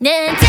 ねえ。